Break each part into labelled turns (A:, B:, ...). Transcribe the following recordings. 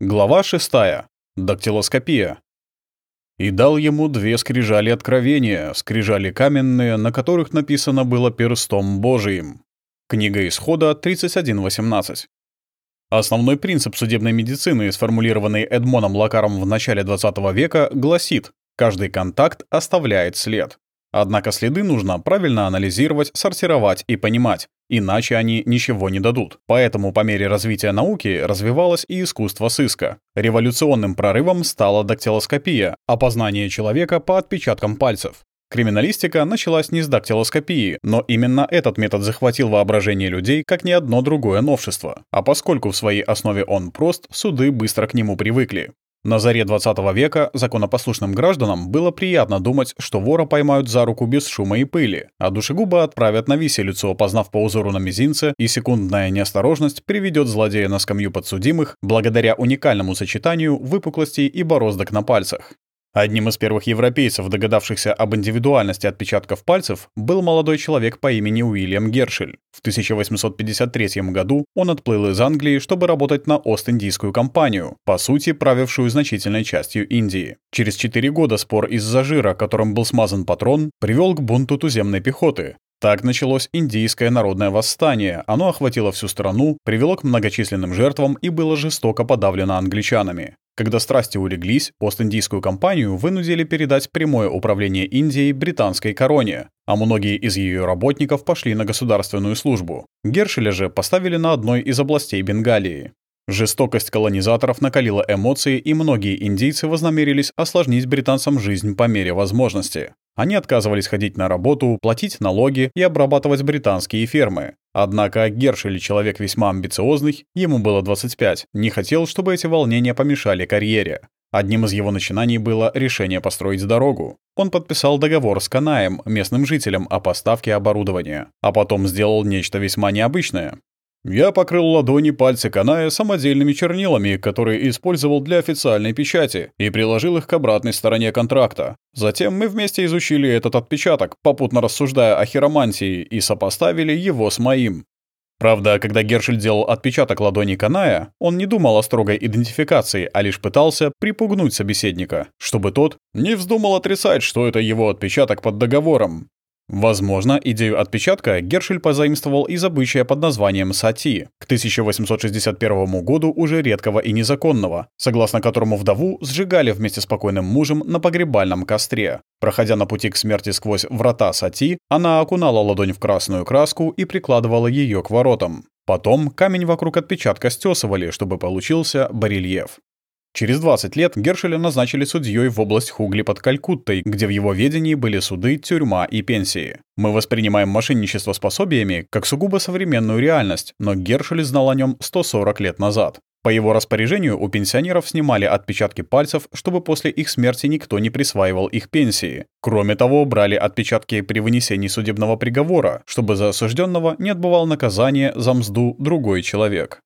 A: Глава 6. Дактилоскопия. «И дал ему две скрижали откровения, скрижали каменные, на которых написано было перстом Божиим». Книга Исхода 31.18. Основной принцип судебной медицины, сформулированный Эдмоном Лакаром в начале 20 века, гласит «каждый контакт оставляет след». Однако следы нужно правильно анализировать, сортировать и понимать, иначе они ничего не дадут. Поэтому по мере развития науки развивалось и искусство сыска. Революционным прорывом стала дактилоскопия, опознание человека по отпечаткам пальцев. Криминалистика началась не с дактилоскопии, но именно этот метод захватил воображение людей как ни одно другое новшество. А поскольку в своей основе он прост, суды быстро к нему привыкли. На заре 20 века законопослушным гражданам было приятно думать, что вора поймают за руку без шума и пыли, а душегуба отправят на виселицу, познав по узору на мизинце, и секундная неосторожность приведет злодея на скамью подсудимых благодаря уникальному сочетанию выпуклостей и бороздок на пальцах. Одним из первых европейцев, догадавшихся об индивидуальности отпечатков пальцев, был молодой человек по имени Уильям Гершель. В 1853 году он отплыл из Англии, чтобы работать на Ост-Индийскую компанию, по сути, правившую значительной частью Индии. Через четыре года спор из-за жира, которым был смазан патрон, привел к бунту туземной пехоты. Так началось индийское народное восстание. Оно охватило всю страну, привело к многочисленным жертвам и было жестоко подавлено англичанами. Когда страсти улеглись, Ост-Индийскую компанию вынудили передать прямое управление Индией британской короне, а многие из ее работников пошли на государственную службу. Гершеля же поставили на одной из областей Бенгалии. Жестокость колонизаторов накалила эмоции, и многие индийцы вознамерились осложнить британцам жизнь по мере возможности. Они отказывались ходить на работу, платить налоги и обрабатывать британские фермы. Однако Гершель, человек весьма амбициозный, ему было 25, не хотел, чтобы эти волнения помешали карьере. Одним из его начинаний было решение построить дорогу. Он подписал договор с Канаем, местным жителям, о поставке оборудования, а потом сделал нечто весьма необычное. Я покрыл ладони пальцы Каная самодельными чернилами, которые использовал для официальной печати, и приложил их к обратной стороне контракта. Затем мы вместе изучили этот отпечаток, попутно рассуждая о хиромантии, и сопоставили его с моим. Правда, когда Гершель делал отпечаток ладони Каная, он не думал о строгой идентификации, а лишь пытался припугнуть собеседника, чтобы тот не вздумал отрицать, что это его отпечаток под договором. Возможно, идею отпечатка Гершель позаимствовал из обычая под названием сати, к 1861 году уже редкого и незаконного, согласно которому вдову сжигали вместе с покойным мужем на погребальном костре. Проходя на пути к смерти сквозь врата сати, она окунала ладонь в красную краску и прикладывала ее к воротам. Потом камень вокруг отпечатка стесывали, чтобы получился барельеф. Через 20 лет Гершеля назначили судьей в область Хугли под Калькуттой, где в его ведении были суды, тюрьма и пенсии. Мы воспринимаем мошенничество с пособиями как сугубо современную реальность, но Гершель знал о нем 140 лет назад. По его распоряжению у пенсионеров снимали отпечатки пальцев, чтобы после их смерти никто не присваивал их пенсии. Кроме того, брали отпечатки при вынесении судебного приговора, чтобы за осужденного не отбывал наказание за мзду другой человек.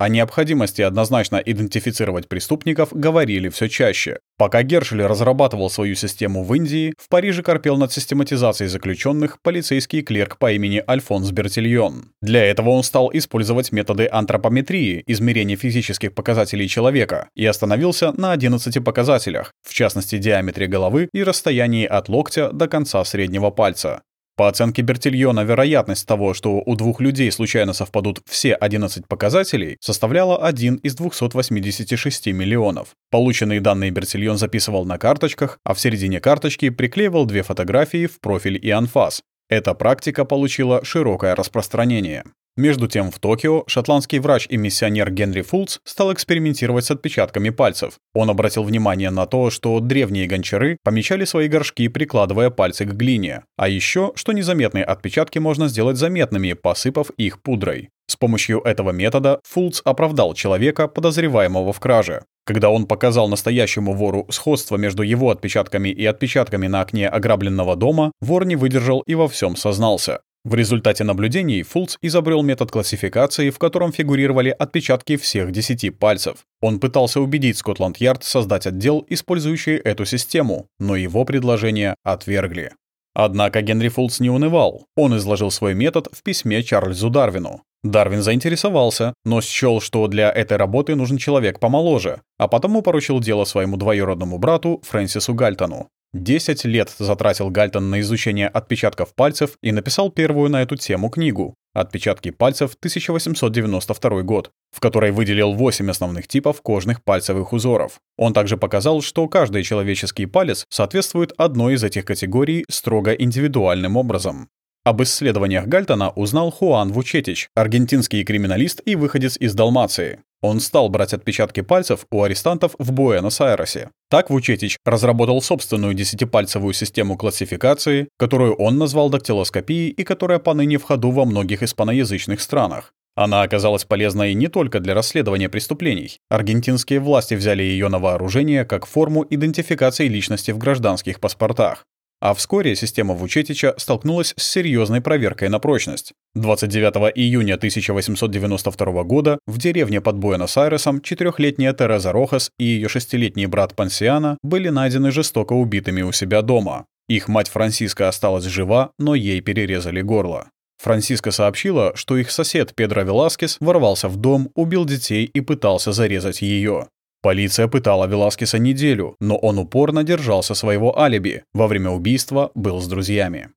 A: О необходимости однозначно идентифицировать преступников говорили все чаще. Пока Гершель разрабатывал свою систему в Индии, в Париже корпел над систематизацией заключенных полицейский клерк по имени Альфонс Бертильон. Для этого он стал использовать методы антропометрии, измерения физических показателей человека, и остановился на 11 показателях, в частности диаметре головы и расстоянии от локтя до конца среднего пальца. По оценке Бертильона, вероятность того, что у двух людей случайно совпадут все 11 показателей, составляла 1 из 286 миллионов. Полученные данные Бертильон записывал на карточках, а в середине карточки приклеивал две фотографии в профиль и анфас. Эта практика получила широкое распространение. Между тем в Токио шотландский врач и миссионер Генри Фулц стал экспериментировать с отпечатками пальцев. Он обратил внимание на то, что древние гончары помечали свои горшки, прикладывая пальцы к глине, а еще, что незаметные отпечатки можно сделать заметными, посыпав их пудрой. С помощью этого метода Фулц оправдал человека, подозреваемого в краже. Когда он показал настоящему вору сходство между его отпечатками и отпечатками на окне ограбленного дома, вор не выдержал и во всем сознался. В результате наблюдений Фулц изобрел метод классификации, в котором фигурировали отпечатки всех десяти пальцев. Он пытался убедить Скотланд-Ярд создать отдел, использующий эту систему, но его предложение отвергли. Однако Генри Фулц не унывал. Он изложил свой метод в письме Чарльзу Дарвину. Дарвин заинтересовался, но счел, что для этой работы нужен человек помоложе, а потому поручил дело своему двоюродному брату Фрэнсису Гальтону. Десять лет затратил Гальтон на изучение отпечатков пальцев и написал первую на эту тему книгу «Отпечатки пальцев, 1892 год», в которой выделил восемь основных типов кожных пальцевых узоров. Он также показал, что каждый человеческий палец соответствует одной из этих категорий строго индивидуальным образом. Об исследованиях Гальтона узнал Хуан Вучетич, аргентинский криминалист и выходец из Далмации. Он стал брать отпечатки пальцев у арестантов в Буэнос-Айресе. Так Вучетич разработал собственную десятипальцевую систему классификации, которую он назвал дактилоскопией и которая поныне в ходу во многих испаноязычных странах. Она оказалась полезной не только для расследования преступлений. Аргентинские власти взяли ее на вооружение как форму идентификации личности в гражданских паспортах. А вскоре система Вучетича столкнулась с серьезной проверкой на прочность. 29 июня 1892 года в деревне под Буэнос-Айресом четырехлетняя Тереза Рохас и ее шестилетний брат Пансиана были найдены жестоко убитыми у себя дома. Их мать Франсиска осталась жива, но ей перерезали горло. Франсиска сообщила, что их сосед Педро Веласкес ворвался в дом, убил детей и пытался зарезать ее. Полиция пытала Веласкеса неделю, но он упорно держался своего алиби. Во время убийства был с друзьями.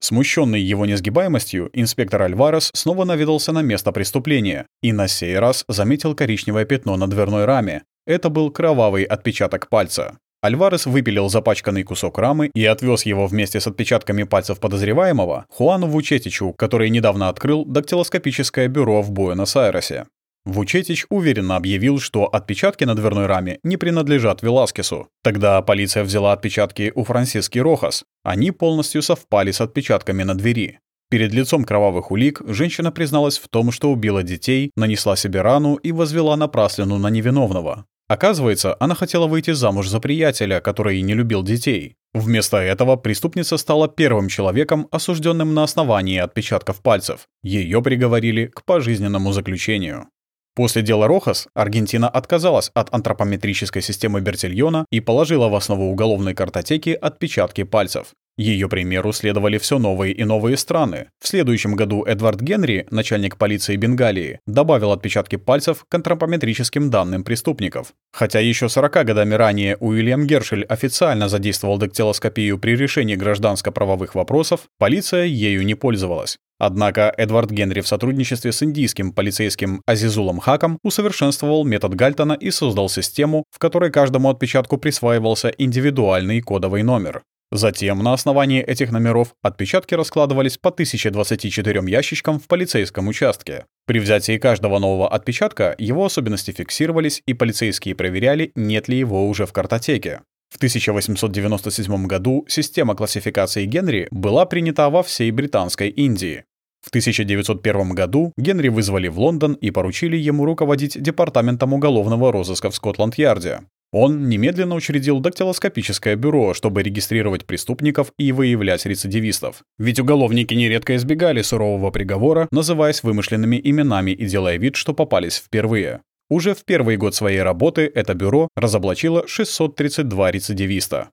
A: Смущенный его несгибаемостью, инспектор Альварес снова наведался на место преступления и на сей раз заметил коричневое пятно на дверной раме. Это был кровавый отпечаток пальца. Альварес выпилил запачканный кусок рамы и отвез его вместе с отпечатками пальцев подозреваемого Хуану Вучетичу, который недавно открыл дактилоскопическое бюро в Буэнос-Айресе. Вучетич уверенно объявил, что отпечатки на дверной раме не принадлежат Веласкесу. Тогда полиция взяла отпечатки у Франсиски Рохас. Они полностью совпали с отпечатками на двери. Перед лицом кровавых улик женщина призналась в том, что убила детей, нанесла себе рану и возвела напраслину на невиновного. Оказывается, она хотела выйти замуж за приятеля, который не любил детей. Вместо этого преступница стала первым человеком, осужденным на основании отпечатков пальцев. Ее приговорили к пожизненному заключению. После дела Рохас Аргентина отказалась от антропометрической системы Бертильона и положила в основу уголовной картотеки отпечатки пальцев. Ее примеру следовали все новые и новые страны. В следующем году Эдвард Генри, начальник полиции Бенгалии, добавил отпечатки пальцев к антропометрическим данным преступников. Хотя еще 40 годами ранее Уильям Гершель официально задействовал дактилоскопию при решении гражданско-правовых вопросов, полиция ею не пользовалась. Однако Эдвард Генри в сотрудничестве с индийским полицейским Азизулом Хаком усовершенствовал метод Гальтона и создал систему, в которой каждому отпечатку присваивался индивидуальный кодовый номер. Затем на основании этих номеров отпечатки раскладывались по 1024 ящичкам в полицейском участке. При взятии каждого нового отпечатка его особенности фиксировались, и полицейские проверяли, нет ли его уже в картотеке. В 1897 году система классификации Генри была принята во всей Британской Индии. В 1901 году Генри вызвали в Лондон и поручили ему руководить департаментом уголовного розыска в Скотланд-Ярде. Он немедленно учредил дактилоскопическое бюро, чтобы регистрировать преступников и выявлять рецидивистов. Ведь уголовники нередко избегали сурового приговора, называясь вымышленными именами и делая вид, что попались впервые. Уже в первый год своей работы это бюро разоблачило 632 рецидивиста.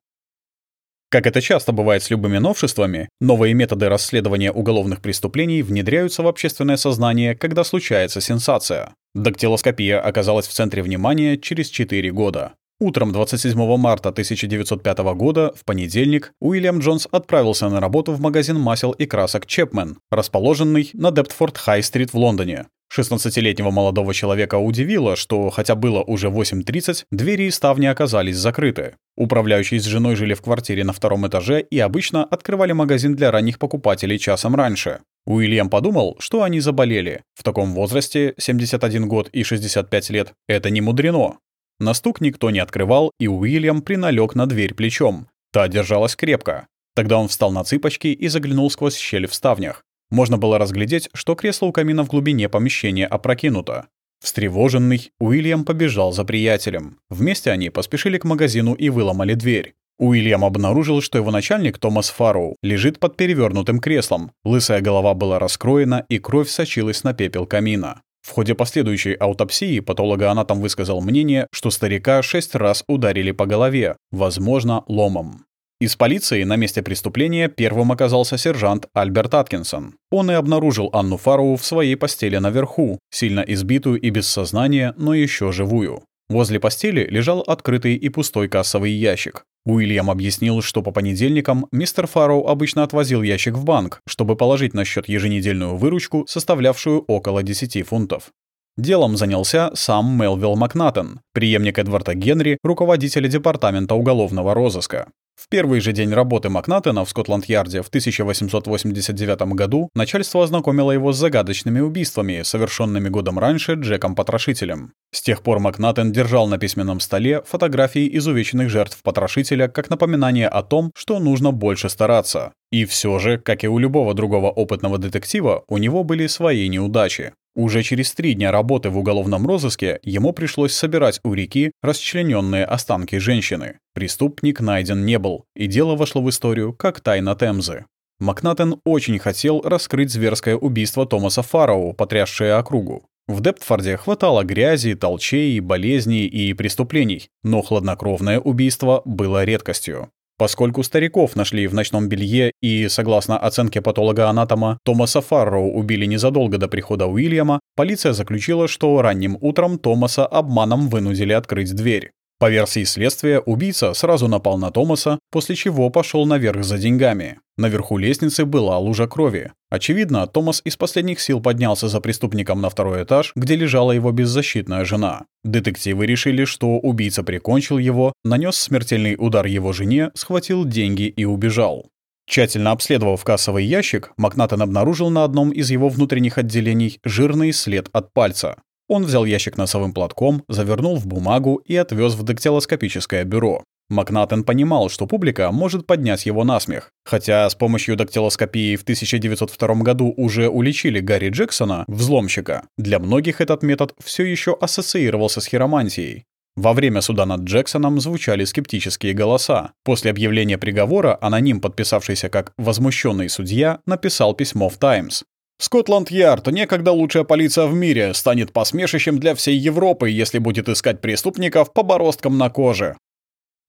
A: Как это часто бывает с любыми новшествами, новые методы расследования уголовных преступлений внедряются в общественное сознание, когда случается сенсация. Дактилоскопия оказалась в центре внимания через 4 года. Утром 27 марта 1905 года, в понедельник, Уильям Джонс отправился на работу в магазин масел и красок Чепмен, расположенный на Дептфорд-Хай-стрит в Лондоне. 16-летнего молодого человека удивило, что, хотя было уже 8.30, двери и ставни оказались закрыты. Управляющие с женой жили в квартире на втором этаже и обычно открывали магазин для ранних покупателей часом раньше. Уильям подумал, что они заболели. В таком возрасте, 71 год и 65 лет, это не мудрено. На стук никто не открывал, и Уильям приналег на дверь плечом. Та держалась крепко. Тогда он встал на цыпочки и заглянул сквозь щель в ставнях. Можно было разглядеть, что кресло у камина в глубине помещения опрокинуто. Встревоженный, Уильям побежал за приятелем. Вместе они поспешили к магазину и выломали дверь. Уильям обнаружил, что его начальник Томас Фарроу лежит под перевернутым креслом. Лысая голова была раскроена, и кровь сочилась на пепел камина. В ходе последующей аутопсии патологоанатом высказал мнение, что старика шесть раз ударили по голове, возможно, ломом. Из полиции на месте преступления первым оказался сержант Альберт Аткинсон. Он и обнаружил Анну Фароу в своей постели наверху, сильно избитую и без сознания, но еще живую. Возле постели лежал открытый и пустой кассовый ящик. Уильям объяснил, что по понедельникам мистер Фарроу обычно отвозил ящик в банк, чтобы положить на счет еженедельную выручку, составлявшую около 10 фунтов. Делом занялся сам Мелвилл Макнатон, преемник Эдварда Генри, руководителя департамента уголовного розыска. В первый же день работы Макнатена в Скотланд-Ярде в 1889 году начальство ознакомило его с загадочными убийствами, совершенными годом раньше Джеком-потрошителем. С тех пор Макнатен держал на письменном столе фотографии изувеченных жертв потрошителя как напоминание о том, что нужно больше стараться. И все же, как и у любого другого опытного детектива, у него были свои неудачи. Уже через три дня работы в уголовном розыске ему пришлось собирать у реки расчлененные останки женщины. Преступник найден не был, и дело вошло в историю как тайна Темзы. Макнатен очень хотел раскрыть зверское убийство Томаса Фарроу, потрясшее округу. В Дептфорде хватало грязи, толчей, болезней и преступлений, но хладнокровное убийство было редкостью. Поскольку стариков нашли в ночном белье и, согласно оценке патолога-анатома, Томаса Фарроу убили незадолго до прихода Уильяма, полиция заключила, что ранним утром Томаса обманом вынудили открыть дверь. По версии следствия, убийца сразу напал на Томаса, после чего пошел наверх за деньгами. Наверху лестницы была лужа крови. Очевидно, Томас из последних сил поднялся за преступником на второй этаж, где лежала его беззащитная жена. Детективы решили, что убийца прикончил его, нанес смертельный удар его жене, схватил деньги и убежал. Тщательно обследовав кассовый ящик, Макнатон обнаружил на одном из его внутренних отделений жирный след от пальца. Он взял ящик носовым платком, завернул в бумагу и отвез в дактилоскопическое бюро. Макнатен понимал, что публика может поднять его на смех. Хотя с помощью дактилоскопии в 1902 году уже уличили Гарри Джексона, взломщика, для многих этот метод все еще ассоциировался с хиромантией. Во время суда над Джексоном звучали скептические голоса. После объявления приговора аноним, подписавшийся как «возмущенный судья», написал письмо в «Таймс». Скотланд-Ярд, некогда лучшая полиция в мире, станет посмешищем для всей Европы, если будет искать преступников по бороздкам на коже.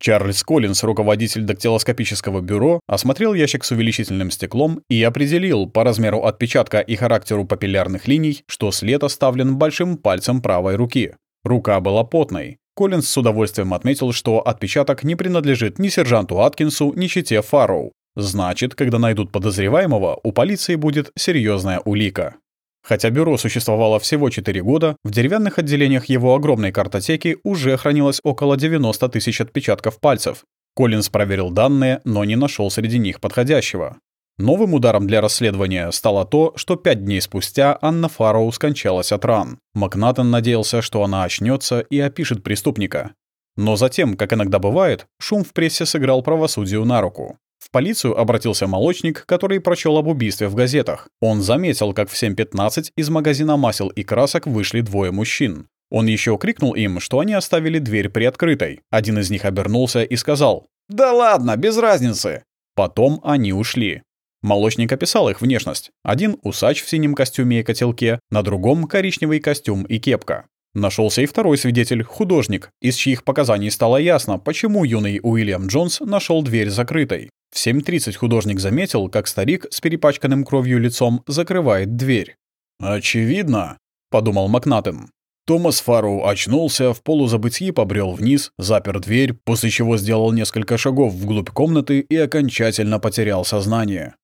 A: Чарльз Коллинс, руководитель дактилоскопического бюро, осмотрел ящик с увеличительным стеклом и определил по размеру отпечатка и характеру папиллярных линий, что след оставлен большим пальцем правой руки. Рука была потной. Коллинс с удовольствием отметил, что отпечаток не принадлежит ни сержанту Аткинсу, ни чите Фарроу. Значит, когда найдут подозреваемого, у полиции будет серьезная улика. Хотя бюро существовало всего 4 года, в деревянных отделениях его огромной картотеки уже хранилось около 90 тысяч отпечатков пальцев. Коллинз проверил данные, но не нашел среди них подходящего. Новым ударом для расследования стало то, что пять дней спустя Анна Фарроу скончалась от ран. Макнатон надеялся, что она очнется и опишет преступника. Но затем, как иногда бывает, шум в прессе сыграл правосудию на руку. Полицию обратился молочник, который прочел об убийстве в газетах. Он заметил, как в 7.15 из магазина масел и красок вышли двое мужчин. Он еще крикнул им, что они оставили дверь приоткрытой. Один из них обернулся и сказал «Да ладно, без разницы». Потом они ушли. Молочник описал их внешность. Один — усач в синем костюме и котелке, на другом — коричневый костюм и кепка. Нашелся и второй свидетель, художник, из чьих показаний стало ясно, почему юный Уильям Джонс нашел дверь закрытой. В 7.30 художник заметил, как старик с перепачканным кровью лицом закрывает дверь. «Очевидно», — подумал Макнатем. Томас Фарроу очнулся, в полузабытии побрел вниз, запер дверь, после чего сделал несколько шагов вглубь комнаты и окончательно потерял сознание.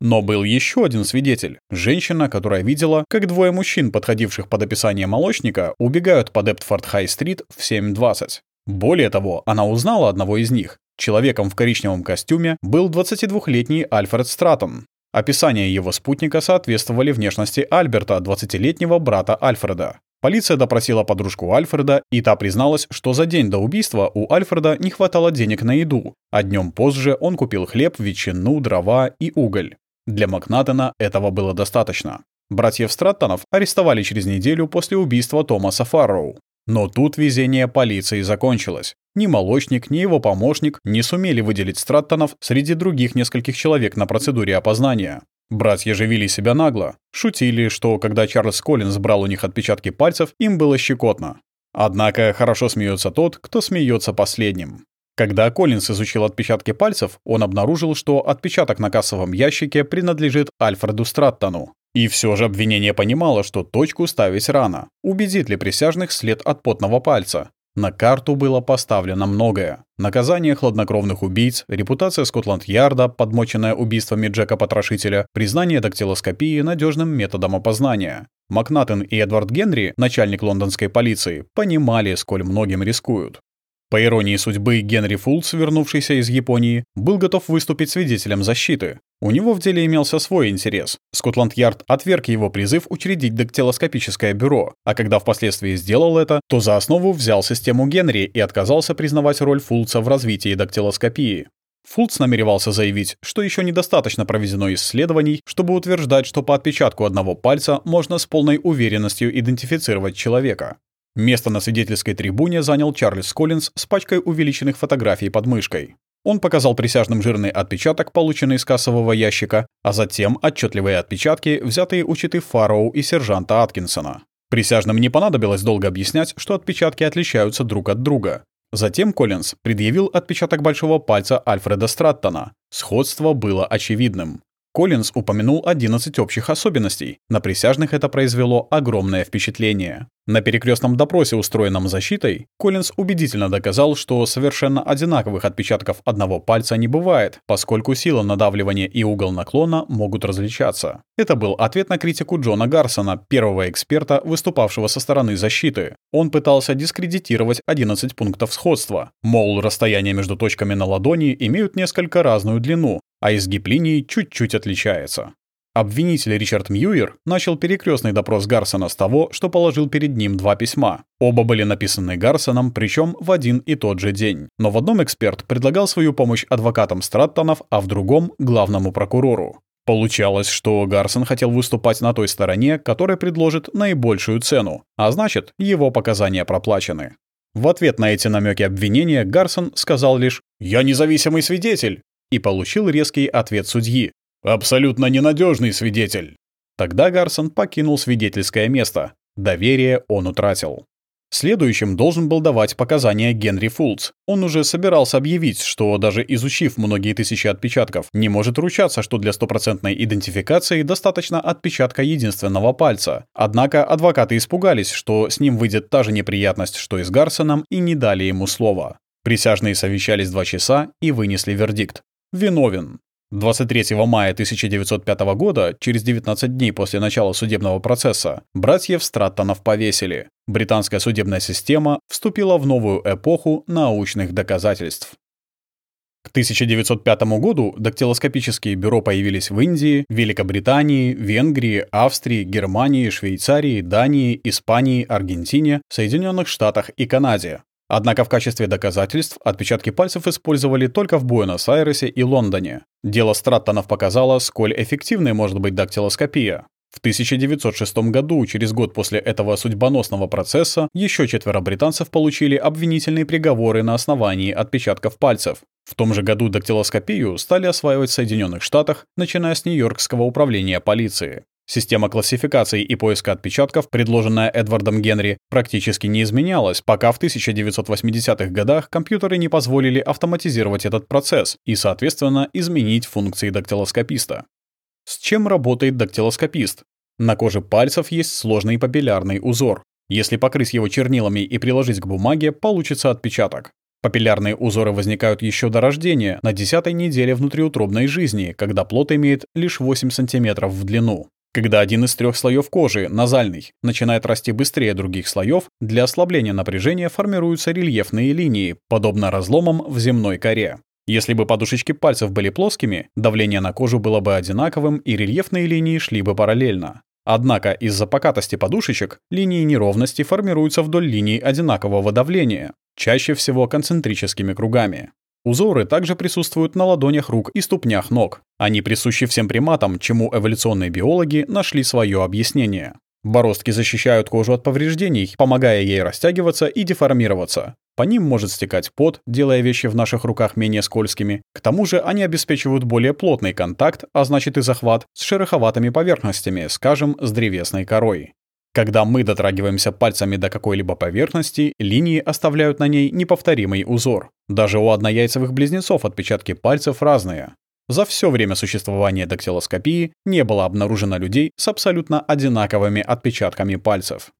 A: Но был еще один свидетель — женщина, которая видела, как двое мужчин, подходивших под описание молочника, убегают по Дептфорд-Хай-стрит в 7.20. Более того, она узнала одного из них. Человеком в коричневом костюме был 22-летний Альфред Стратон. Описания его спутника соответствовали внешности Альберта, 20-летнего брата Альфреда. Полиция допросила подружку Альфреда, и та призналась, что за день до убийства у Альфреда не хватало денег на еду, а днем позже он купил хлеб, ветчину, дрова и уголь. Для Макнатена этого было достаточно. Братьев Страттонов арестовали через неделю после убийства Томаса Фарроу. Но тут везение полиции закончилось. Ни молочник, ни его помощник не сумели выделить Страттонов среди других нескольких человек на процедуре опознания. Братья же вели себя нагло. Шутили, что когда Чарльз Коллинз брал у них отпечатки пальцев, им было щекотно. Однако хорошо смеется тот, кто смеется последним. Когда Коллинс изучил отпечатки пальцев, он обнаружил, что отпечаток на кассовом ящике принадлежит Альфреду Страттону. И все же обвинение понимало, что точку ставить рано. Убедит ли присяжных след от потного пальца? На карту было поставлено многое. Наказание хладнокровных убийц, репутация Скотланд-Ярда, подмоченная убийствами Джека-потрошителя, признание дактилоскопии надежным методом опознания. Макнатен и Эдвард Генри, начальник лондонской полиции, понимали, сколь многим рискуют. По иронии судьбы, Генри Фулц, вернувшийся из Японии, был готов выступить свидетелем защиты. У него в деле имелся свой интерес. Скотланд-Ярд отверг его призыв учредить дактилоскопическое бюро, а когда впоследствии сделал это, то за основу взял систему Генри и отказался признавать роль Фулца в развитии дактилоскопии. Фулц намеревался заявить, что еще недостаточно проведено исследований, чтобы утверждать, что по отпечатку одного пальца можно с полной уверенностью идентифицировать человека. Место на свидетельской трибуне занял Чарльз Коллинз с пачкой увеличенных фотографий под мышкой. Он показал присяжным жирный отпечаток, полученный из кассового ящика, а затем отчетливые отпечатки, взятые у читы Фарроу и сержанта Аткинсона. Присяжным не понадобилось долго объяснять, что отпечатки отличаются друг от друга. Затем Коллинз предъявил отпечаток большого пальца Альфреда Страттона. Сходство было очевидным. Коллинз упомянул 11 общих особенностей. На присяжных это произвело огромное впечатление. На перекрестном допросе, устроенном защитой, Коллинз убедительно доказал, что совершенно одинаковых отпечатков одного пальца не бывает, поскольку сила надавливания и угол наклона могут различаться. Это был ответ на критику Джона Гарсона, первого эксперта, выступавшего со стороны защиты. Он пытался дискредитировать 11 пунктов сходства. Мол, расстояние между точками на ладони имеют несколько разную длину, а изгиб линии чуть-чуть отличается. Обвинитель Ричард Мьюир начал перекрестный допрос Гарсона с того, что положил перед ним два письма. Оба были написаны Гарсоном, причем в один и тот же день. Но в одном эксперт предлагал свою помощь адвокатам Страттонов, а в другом — главному прокурору. Получалось, что Гарсон хотел выступать на той стороне, которая предложит наибольшую цену, а значит, его показания проплачены. В ответ на эти намеки обвинения Гарсон сказал лишь «Я независимый свидетель» и получил резкий ответ судьи Абсолютно ненадежный свидетель. Тогда Гарсон покинул свидетельское место. Доверие он утратил. Следующим должен был давать показания Генри Фулц. Он уже собирался объявить, что даже изучив многие тысячи отпечатков, не может ручаться, что для стопроцентной идентификации достаточно отпечатка единственного пальца. Однако адвокаты испугались, что с ним выйдет та же неприятность, что и с Гарсоном, и не дали ему слова. Присяжные совещались два часа и вынесли вердикт. Виновен. 23 мая 1905 года, через 19 дней после начала судебного процесса, братьев Страттонов повесили. Британская судебная система вступила в новую эпоху научных доказательств. К 1905 году дактилоскопические бюро появились в Индии, Великобритании, Венгрии, Австрии, Германии, Швейцарии, Дании, Испании, Аргентине, Соединенных Штатах и Канаде. Однако в качестве доказательств отпечатки пальцев использовали только в Буэнос-Айресе и Лондоне. Дело Страттонов показало, сколь эффективной может быть дактилоскопия. В 1906 году, через год после этого судьбоносного процесса, еще четверо британцев получили обвинительные приговоры на основании отпечатков пальцев. В том же году дактилоскопию стали осваивать в Соединенных Штатах, начиная с Нью-Йоркского управления полиции. Система классификации и поиска отпечатков, предложенная Эдвардом Генри, практически не изменялась, пока в 1980-х годах компьютеры не позволили автоматизировать этот процесс и, соответственно, изменить функции дактилоскописта. С чем работает дактилоскопист? На коже пальцев есть сложный папиллярный узор. Если покрыть его чернилами и приложить к бумаге, получится отпечаток. Папиллярные узоры возникают еще до рождения, на десятой неделе внутриутробной жизни, когда плод имеет лишь 8 см в длину. Когда один из трех слоев кожи, назальный, начинает расти быстрее других слоев, для ослабления напряжения формируются рельефные линии, подобно разломам в земной коре. Если бы подушечки пальцев были плоскими, давление на кожу было бы одинаковым и рельефные линии шли бы параллельно. Однако из-за покатости подушечек линии неровности формируются вдоль линий одинакового давления, чаще всего концентрическими кругами. Узоры также присутствуют на ладонях рук и ступнях ног. Они присущи всем приматам, чему эволюционные биологи нашли свое объяснение. Бороздки защищают кожу от повреждений, помогая ей растягиваться и деформироваться. По ним может стекать пот, делая вещи в наших руках менее скользкими. К тому же они обеспечивают более плотный контакт, а значит и захват, с шероховатыми поверхностями, скажем, с древесной корой. Когда мы дотрагиваемся пальцами до какой-либо поверхности, линии оставляют на ней неповторимый узор. Даже у однояйцевых близнецов отпечатки пальцев разные. За все время существования дактилоскопии не было обнаружено людей с абсолютно одинаковыми отпечатками пальцев.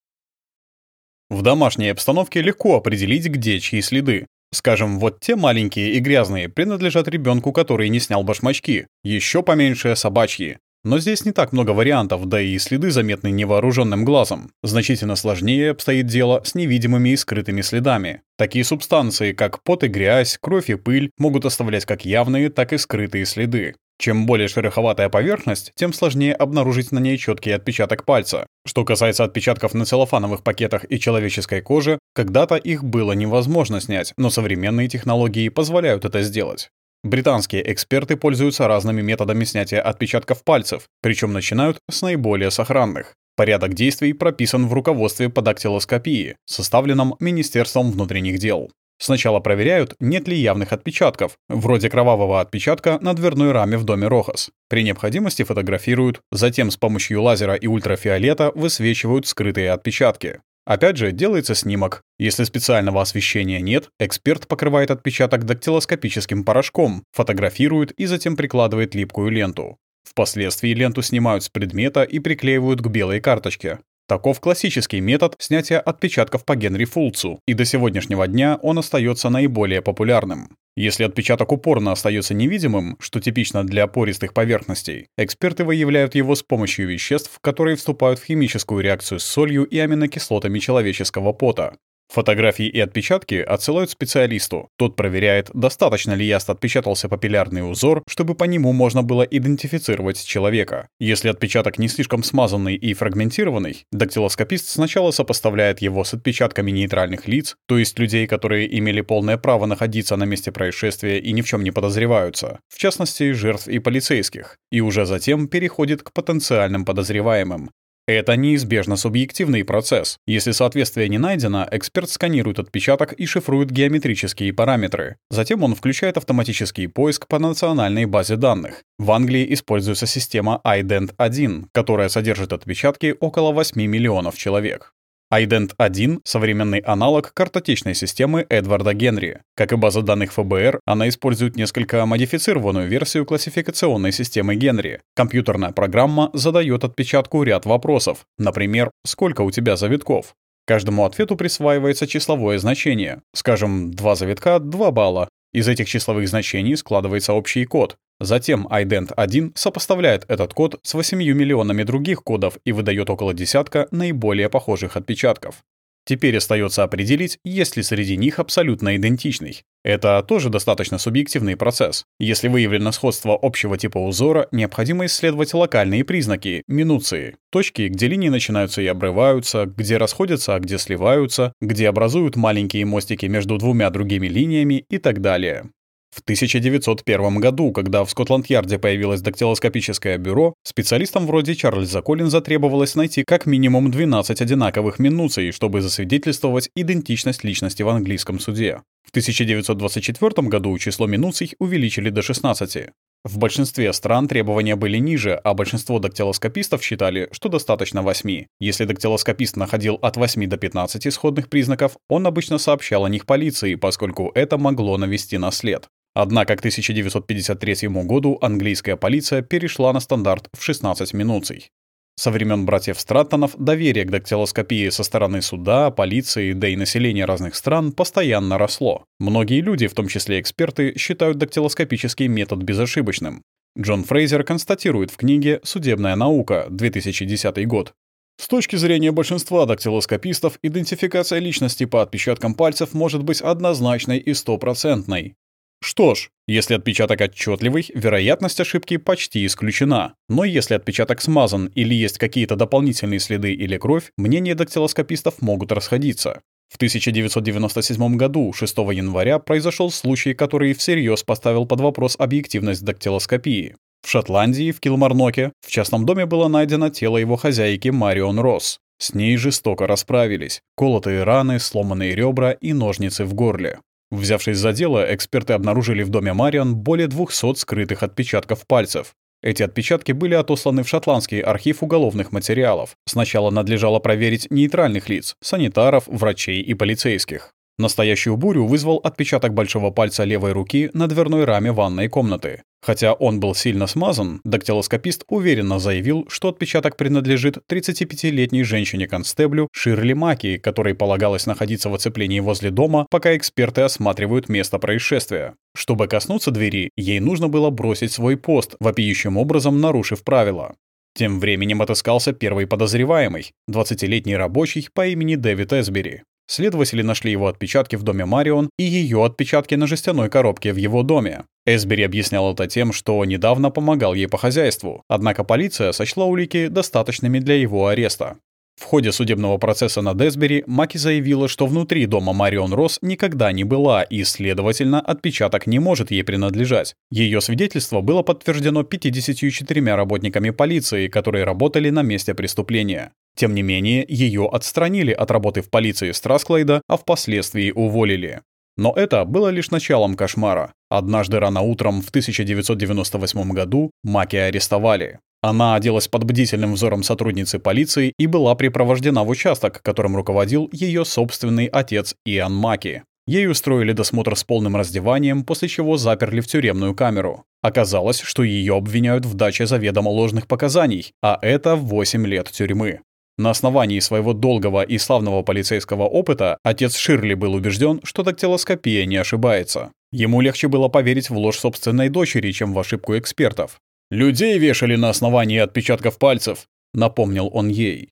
A: В домашней обстановке легко определить, где чьи следы. Скажем, вот те маленькие и грязные принадлежат ребенку, который не снял башмачки, еще поменьше собачьи. Но здесь не так много вариантов, да и следы заметны невооруженным глазом. Значительно сложнее обстоит дело с невидимыми и скрытыми следами. Такие субстанции, как пот и грязь, кровь и пыль, могут оставлять как явные, так и скрытые следы. Чем более шероховатая поверхность, тем сложнее обнаружить на ней четкий отпечаток пальца. Что касается отпечатков на целлофановых пакетах и человеческой коже, когда-то их было невозможно снять, но современные технологии позволяют это сделать. Британские эксперты пользуются разными методами снятия отпечатков пальцев, причем начинают с наиболее сохранных. Порядок действий прописан в руководстве по дактилоскопии, составленном Министерством внутренних дел. Сначала проверяют, нет ли явных отпечатков, вроде кровавого отпечатка на дверной раме в доме Рохас. При необходимости фотографируют, затем с помощью лазера и ультрафиолета высвечивают скрытые отпечатки. Опять же, делается снимок. Если специального освещения нет, эксперт покрывает отпечаток дактилоскопическим порошком, фотографирует и затем прикладывает липкую ленту. Впоследствии ленту снимают с предмета и приклеивают к белой карточке. Таков классический метод снятия отпечатков по Генри Фулцу, и до сегодняшнего дня он остается наиболее популярным. Если отпечаток упорно остается невидимым, что типично для пористых поверхностей, эксперты выявляют его с помощью веществ, которые вступают в химическую реакцию с солью и аминокислотами человеческого пота. Фотографии и отпечатки отсылают специалисту. Тот проверяет, достаточно ли ясно отпечатался папиллярный узор, чтобы по нему можно было идентифицировать человека. Если отпечаток не слишком смазанный и фрагментированный, дактилоскопист сначала сопоставляет его с отпечатками нейтральных лиц, то есть людей, которые имели полное право находиться на месте происшествия и ни в чем не подозреваются, в частности, жертв и полицейских, и уже затем переходит к потенциальным подозреваемым, это неизбежно субъективный процесс. Если соответствие не найдено, эксперт сканирует отпечаток и шифрует геометрические параметры. Затем он включает автоматический поиск по национальной базе данных. В Англии используется система ident1, которая содержит отпечатки около 8 миллионов человек. Ident-1 — современный аналог картотечной системы Эдварда Генри. Как и база данных ФБР, она использует несколько модифицированную версию классификационной системы Генри. Компьютерная программа задает отпечатку ряд вопросов. Например, сколько у тебя завитков? Каждому ответу присваивается числовое значение. Скажем, два завитка — 2 балла. Из этих числовых значений складывается общий код. Затем ident1 сопоставляет этот код с 8 миллионами других кодов и выдает около десятка наиболее похожих отпечатков. Теперь остается определить, есть ли среди них абсолютно идентичный. Это тоже достаточно субъективный процесс. Если выявлено сходство общего типа узора, необходимо исследовать локальные признаки, минуции, точки, где линии начинаются и обрываются, где расходятся, а где сливаются, где образуют маленькие мостики между двумя другими линиями и так далее. В 1901 году, когда в Скотланд-Ярде появилось дактилоскопическое бюро, специалистам вроде Чарльза Коллинза требовалось найти как минимум 12 одинаковых минуций, чтобы засвидетельствовать идентичность личности в английском суде. В 1924 году число минуций увеличили до 16. В большинстве стран требования были ниже, а большинство дактилоскопистов считали, что достаточно 8. Если дактилоскопист находил от 8 до 15 исходных признаков, он обычно сообщал о них полиции, поскольку это могло навести на след. Однако к 1953 году английская полиция перешла на стандарт в 16 минуций. Со времен братьев Страттонов доверие к дактилоскопии со стороны суда, полиции, да и населения разных стран постоянно росло. Многие люди, в том числе эксперты, считают дактилоскопический метод безошибочным. Джон Фрейзер констатирует в книге «Судебная наука», 2010 год. С точки зрения большинства дактилоскопистов, идентификация личности по отпечаткам пальцев может быть однозначной и стопроцентной. Что ж, если отпечаток отчетливый, вероятность ошибки почти исключена. Но если отпечаток смазан или есть какие-то дополнительные следы или кровь, мнения дактилоскопистов могут расходиться. В 1997 году, 6 января, произошел случай, который всерьез поставил под вопрос объективность дактилоскопии. В Шотландии, в Килмарноке, в частном доме было найдено тело его хозяйки Марион Росс. С ней жестоко расправились. Колотые раны, сломанные ребра и ножницы в горле. Взявшись за дело, эксперты обнаружили в доме Мариан более 200 скрытых отпечатков пальцев. Эти отпечатки были отосланы в шотландский архив уголовных материалов. Сначала надлежало проверить нейтральных лиц, санитаров, врачей и полицейских. Настоящую бурю вызвал отпечаток большого пальца левой руки на дверной раме ванной комнаты. Хотя он был сильно смазан, дактилоскопист уверенно заявил, что отпечаток принадлежит 35-летней женщине-констеблю Ширли Маки, которой полагалось находиться в оцеплении возле дома, пока эксперты осматривают место происшествия. Чтобы коснуться двери, ей нужно было бросить свой пост, вопиющим образом нарушив правила. Тем временем отыскался первый подозреваемый, 20-летний рабочий по имени Дэвид Эсбери. Следователи нашли его отпечатки в доме Марион и ее отпечатки на жестяной коробке в его доме. Эсбери объяснял это тем, что недавно помогал ей по хозяйству, однако полиция сочла улики достаточными для его ареста. В ходе судебного процесса над Эсбери Маки заявила, что внутри дома Марион Росс никогда не была и, следовательно, отпечаток не может ей принадлежать. Ее свидетельство было подтверждено 54 работниками полиции, которые работали на месте преступления. Тем не менее, ее отстранили от работы в полиции Страсклейда, а впоследствии уволили. Но это было лишь началом кошмара. Однажды рано утром в 1998 году Маки арестовали. Она оделась под бдительным взором сотрудницы полиции и была припровождена в участок, которым руководил ее собственный отец Иоанн Маки. Ей устроили досмотр с полным раздеванием, после чего заперли в тюремную камеру. Оказалось, что ее обвиняют в даче заведомо ложных показаний, а это 8 лет тюрьмы. На основании своего долгого и славного полицейского опыта отец Ширли был убежден, что дактилоскопия не ошибается. Ему легче было поверить в ложь собственной дочери, чем в ошибку экспертов. «Людей вешали на основании отпечатков пальцев», — напомнил он ей.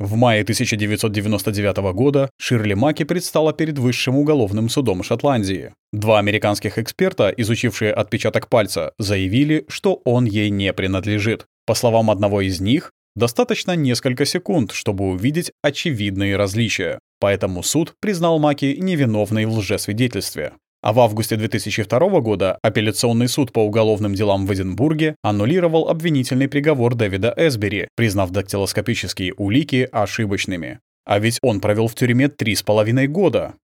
A: В мае 1999 года Ширли Маки предстала перед Высшим уголовным судом Шотландии. Два американских эксперта, изучившие отпечаток пальца, заявили, что он ей не принадлежит. По словам одного из них, Достаточно несколько секунд, чтобы увидеть очевидные различия. Поэтому суд признал Маки невиновной в лжесвидетельстве. А в августе 2002 года апелляционный суд по уголовным делам в Эдинбурге аннулировал обвинительный приговор Дэвида Эсбери, признав дактилоскопические улики ошибочными. А ведь он провел в тюрьме три с половиной года.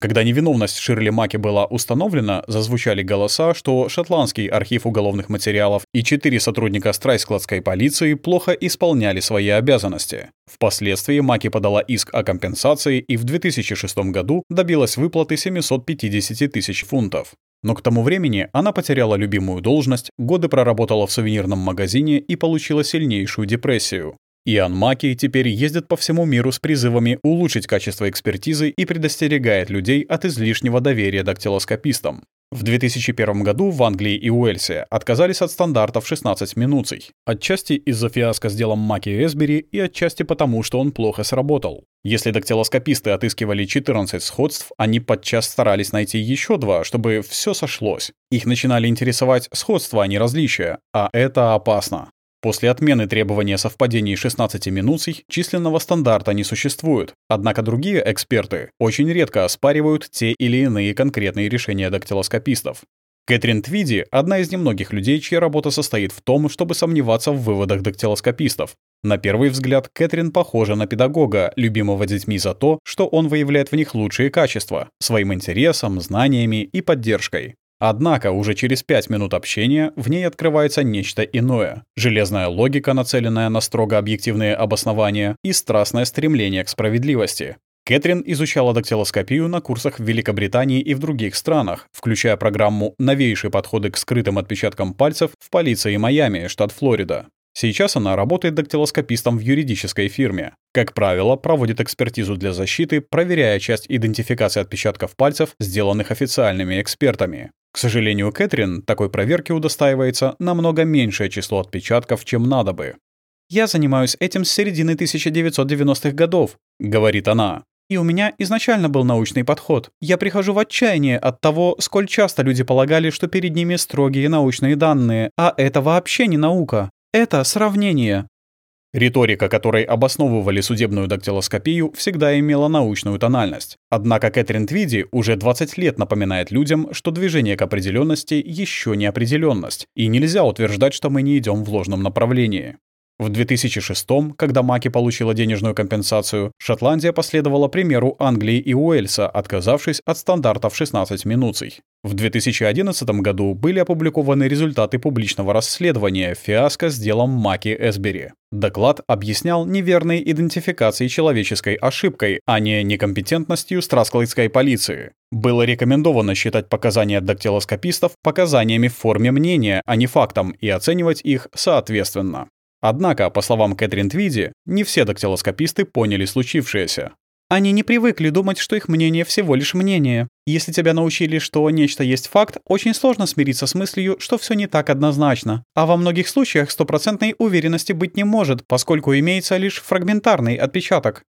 A: Когда невиновность Ширли Маки была установлена, зазвучали голоса, что шотландский архив уголовных материалов и четыре сотрудника страйскладской полиции плохо исполняли свои обязанности. Впоследствии Маки подала иск о компенсации и в 2006 году добилась выплаты 750 тысяч фунтов. Но к тому времени она потеряла любимую должность, годы проработала в сувенирном магазине и получила сильнейшую депрессию. Иоанн Маки теперь ездит по всему миру с призывами улучшить качество экспертизы и предостерегает людей от излишнего доверия дактилоскопистам. В 2001 году в Англии и Уэльсе отказались от стандартов 16 минуций. Отчасти из-за фиаско с делом Маки Эсбери и отчасти потому, что он плохо сработал. Если дактилоскописты отыскивали 14 сходств, они подчас старались найти еще два, чтобы все сошлось. Их начинали интересовать сходства, а не различия, а это опасно. После отмены требования совпадений 16 минуций численного стандарта не существует, однако другие эксперты очень редко оспаривают те или иные конкретные решения дактилоскопистов. Кэтрин Твиди — одна из немногих людей, чья работа состоит в том, чтобы сомневаться в выводах дактилоскопистов. На первый взгляд, Кэтрин похожа на педагога, любимого детьми за то, что он выявляет в них лучшие качества — своим интересом, знаниями и поддержкой. Однако уже через пять минут общения в ней открывается нечто иное. Железная логика, нацеленная на строго объективные обоснования, и страстное стремление к справедливости. Кэтрин изучала дактилоскопию на курсах в Великобритании и в других странах, включая программу «Новейшие подходы к скрытым отпечаткам пальцев» в полиции Майами, штат Флорида. Сейчас она работает дактилоскопистом в юридической фирме. Как правило, проводит экспертизу для защиты, проверяя часть идентификации отпечатков пальцев, сделанных официальными экспертами. К сожалению, Кэтрин такой проверки удостаивается намного меньшее число отпечатков, чем надо бы. «Я занимаюсь этим с середины 1990-х годов», — говорит она. «И у меня изначально был научный подход. Я прихожу в отчаяние от того, сколь часто люди полагали, что перед ними строгие научные данные, а это вообще не наука. Это сравнение. Риторика, которой обосновывали судебную дактилоскопию, всегда имела научную тональность. Однако Кэтрин Твиди уже 20 лет напоминает людям, что движение к определенности еще не определенность, и нельзя утверждать, что мы не идем в ложном направлении. В 2006 когда Маки получила денежную компенсацию, Шотландия последовала примеру Англии и Уэльса, отказавшись от стандартов 16 минуций. В 2011 году были опубликованы результаты публичного расследования фиаско с делом Маки Эсбери. Доклад объяснял неверной идентификацией человеческой ошибкой, а не некомпетентностью страсклайской полиции. Было рекомендовано считать показания дактилоскопистов показаниями в форме мнения, а не фактом, и оценивать их соответственно. Однако, по словам Кэтрин Твиди, не все дактилоскописты поняли случившееся. Они не привыкли думать, что их мнение всего лишь мнение. Если тебя научили, что нечто есть факт, очень сложно смириться с мыслью, что все не так однозначно. А во многих случаях стопроцентной уверенности быть не может, поскольку имеется лишь фрагментарный отпечаток.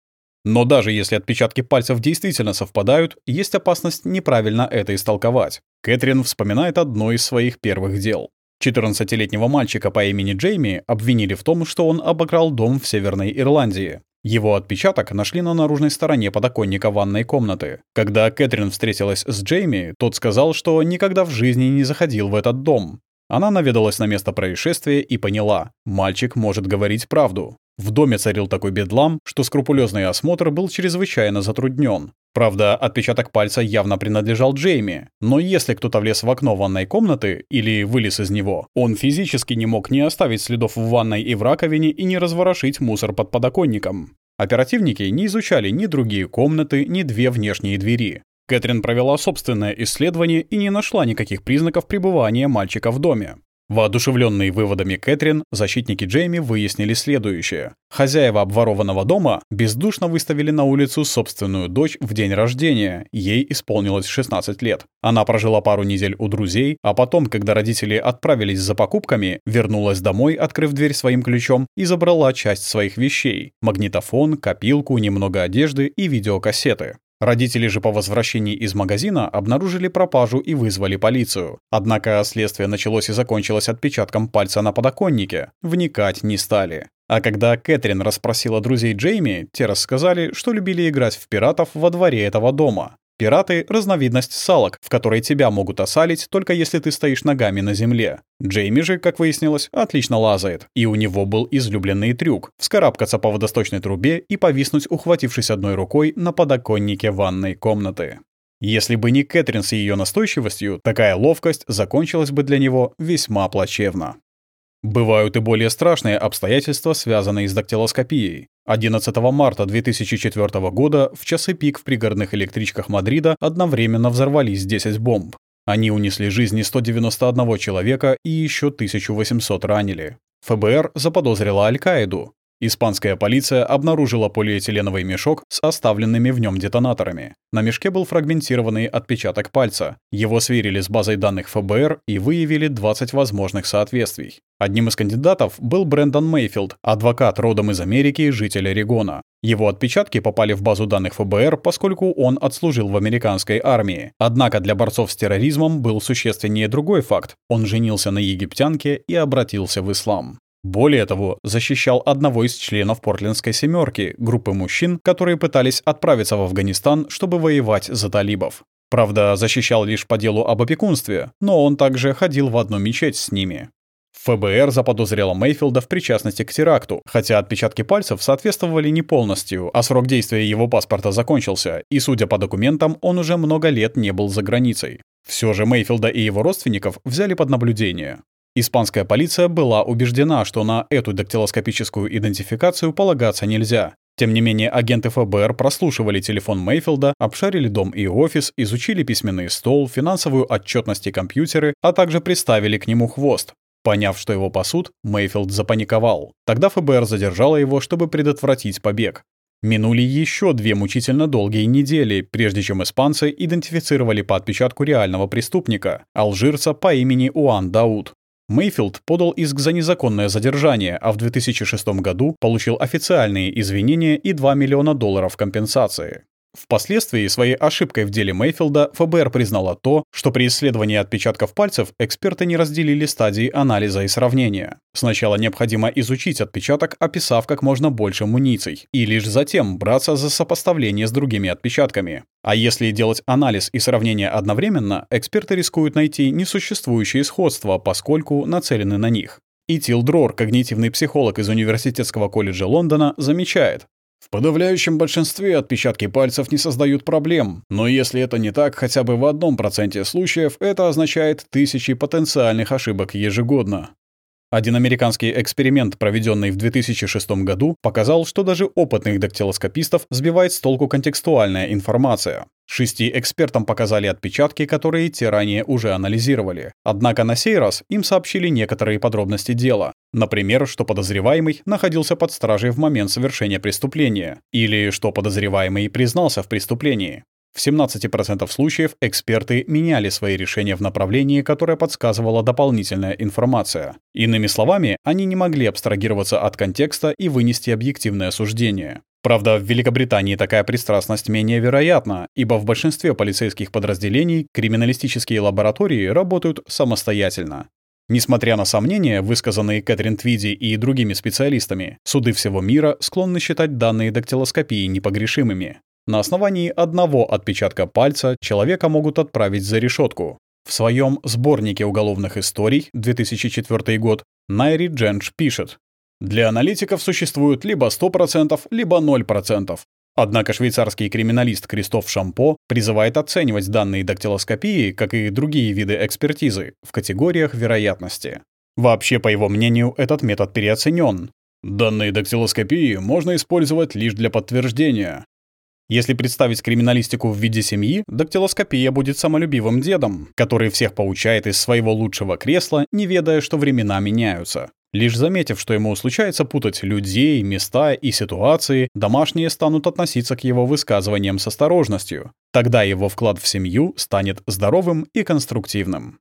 A: Но даже если отпечатки пальцев действительно совпадают, есть опасность неправильно это истолковать. Кэтрин вспоминает одно из своих первых дел. 14-летнего мальчика по имени Джейми обвинили в том, что он обокрал дом в Северной Ирландии. Его отпечаток нашли на наружной стороне подоконника ванной комнаты. Когда Кэтрин встретилась с Джейми, тот сказал, что никогда в жизни не заходил в этот дом. Она наведалась на место происшествия и поняла, мальчик может говорить правду. В доме царил такой бедлам, что скрупулезный осмотр был чрезвычайно затруднен. Правда, отпечаток пальца явно принадлежал Джейми, но если кто-то влез в окно ванной комнаты или вылез из него, он физически не мог не оставить следов в ванной и в раковине и не разворошить мусор под подоконником. Оперативники не изучали ни другие комнаты, ни две внешние двери. Кэтрин провела собственное исследование и не нашла никаких признаков пребывания мальчика в доме. Воодушевленные выводами Кэтрин, защитники Джейми выяснили следующее. Хозяева обворованного дома бездушно выставили на улицу собственную дочь в день рождения, ей исполнилось 16 лет. Она прожила пару недель у друзей, а потом, когда родители отправились за покупками, вернулась домой, открыв дверь своим ключом, и забрала часть своих вещей – магнитофон, копилку, немного одежды и видеокассеты. Родители же по возвращении из магазина обнаружили пропажу и вызвали полицию. Однако следствие началось и закончилось отпечатком пальца на подоконнике. Вникать не стали. А когда Кэтрин расспросила друзей Джейми, те рассказали, что любили играть в пиратов во дворе этого дома. Пираты — разновидность салок, в которой тебя могут осалить, только если ты стоишь ногами на земле. Джейми же, как выяснилось, отлично лазает. И у него был излюбленный трюк — вскарабкаться по водосточной трубе и повиснуть, ухватившись одной рукой на подоконнике ванной комнаты. Если бы не Кэтрин с ее настойчивостью, такая ловкость закончилась бы для него весьма плачевно. Бывают и более страшные обстоятельства, связанные с дактилоскопией. 11 марта 2004 года в часы пик в пригородных электричках Мадрида одновременно взорвались 10 бомб. Они унесли жизни 191 человека и еще 1800 ранили. ФБР заподозрила Аль-Каиду. Испанская полиция обнаружила полиэтиленовый мешок с оставленными в нем детонаторами. На мешке был фрагментированный отпечаток пальца. Его сверили с базой данных ФБР и выявили 20 возможных соответствий. Одним из кандидатов был Брэндон Мейфилд, адвокат родом из Америки, житель Орегона. Его отпечатки попали в базу данных ФБР, поскольку он отслужил в американской армии. Однако для борцов с терроризмом был существеннее другой факт. Он женился на египтянке и обратился в ислам. Более того, защищал одного из членов Портлендской семерки, группы мужчин, которые пытались отправиться в Афганистан, чтобы воевать за талибов. Правда, защищал лишь по делу об опекунстве, но он также ходил в одну мечеть с ними. ФБР заподозрило Мейфилда в причастности к теракту, хотя отпечатки пальцев соответствовали не полностью, а срок действия его паспорта закончился, и, судя по документам, он уже много лет не был за границей. Все же Мейфилда и его родственников взяли под наблюдение. Испанская полиция была убеждена, что на эту дактилоскопическую идентификацию полагаться нельзя. Тем не менее, агенты ФБР прослушивали телефон Мейфилда, обшарили дом и офис, изучили письменный стол, финансовую отчетность и компьютеры, а также приставили к нему хвост. Поняв, что его пасут, Мейфилд запаниковал. Тогда ФБР задержало его, чтобы предотвратить побег. Минули еще две мучительно долгие недели, прежде чем испанцы идентифицировали по отпечатку реального преступника, алжирца по имени Уан Дауд. Мейфилд подал иск за незаконное задержание, а в 2006 году получил официальные извинения и 2 миллиона долларов компенсации. Впоследствии своей ошибкой в деле Мейфилда ФБР признало то, что при исследовании отпечатков пальцев эксперты не разделили стадии анализа и сравнения. Сначала необходимо изучить отпечаток, описав как можно больше муниций, и лишь затем браться за сопоставление с другими отпечатками. А если делать анализ и сравнение одновременно, эксперты рискуют найти несуществующие сходства, поскольку нацелены на них. И Тил Дрор, когнитивный психолог из Университетского колледжа Лондона, замечает, в подавляющем большинстве отпечатки пальцев не создают проблем, но если это не так хотя бы в одном проценте случаев, это означает тысячи потенциальных ошибок ежегодно. Один американский эксперимент, проведенный в 2006 году, показал, что даже опытных дактилоскопистов сбивает с толку контекстуальная информация. Шести экспертам показали отпечатки, которые те ранее уже анализировали. Однако на сей раз им сообщили некоторые подробности дела. Например, что подозреваемый находился под стражей в момент совершения преступления, или что подозреваемый признался в преступлении. В 17% случаев эксперты меняли свои решения в направлении, которое подсказывала дополнительная информация. Иными словами, они не могли абстрагироваться от контекста и вынести объективное суждение. Правда, в Великобритании такая пристрастность менее вероятна, ибо в большинстве полицейских подразделений криминалистические лаборатории работают самостоятельно. Несмотря на сомнения, высказанные Кэтрин Твиди и другими специалистами, суды всего мира склонны считать данные дактилоскопии непогрешимыми. На основании одного отпечатка пальца человека могут отправить за решетку. В своем сборнике уголовных историй 2004 год Найри Джендж пишет, «Для аналитиков существует либо 100%, либо 0%. Однако швейцарский криминалист Кристоф Шампо призывает оценивать данные дактилоскопии, как и другие виды экспертизы, в категориях вероятности. Вообще, по его мнению, этот метод переоценен. Данные дактилоскопии можно использовать лишь для подтверждения. Если представить криминалистику в виде семьи, дактилоскопия будет самолюбивым дедом, который всех поучает из своего лучшего кресла, не ведая, что времена меняются. Лишь заметив, что ему случается путать людей, места и ситуации, домашние станут относиться к его высказываниям с осторожностью. Тогда его вклад в семью станет здоровым и конструктивным.